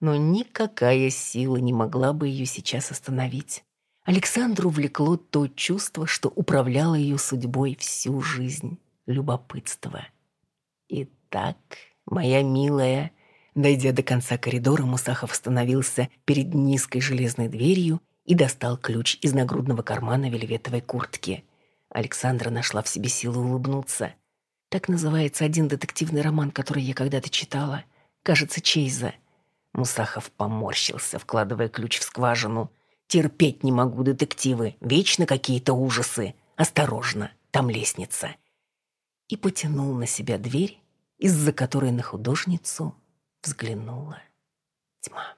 Speaker 1: Но никакая сила не могла бы ее сейчас остановить. Александру влекло то чувство, что управляло ее судьбой всю жизнь — любопытство. «Итак, моя милая», Дойдя до конца коридора, Мусахов остановился перед низкой железной дверью и достал ключ из нагрудного кармана вельветовой куртки. Александра нашла в себе силу улыбнуться. Так называется один детективный роман, который я когда-то читала. Кажется, Чейза. Мусахов поморщился, вкладывая ключ в скважину. «Терпеть не могу детективы. Вечно какие-то ужасы. Осторожно, там лестница». И потянул на себя дверь, из-за которой на художницу взглянула тьма.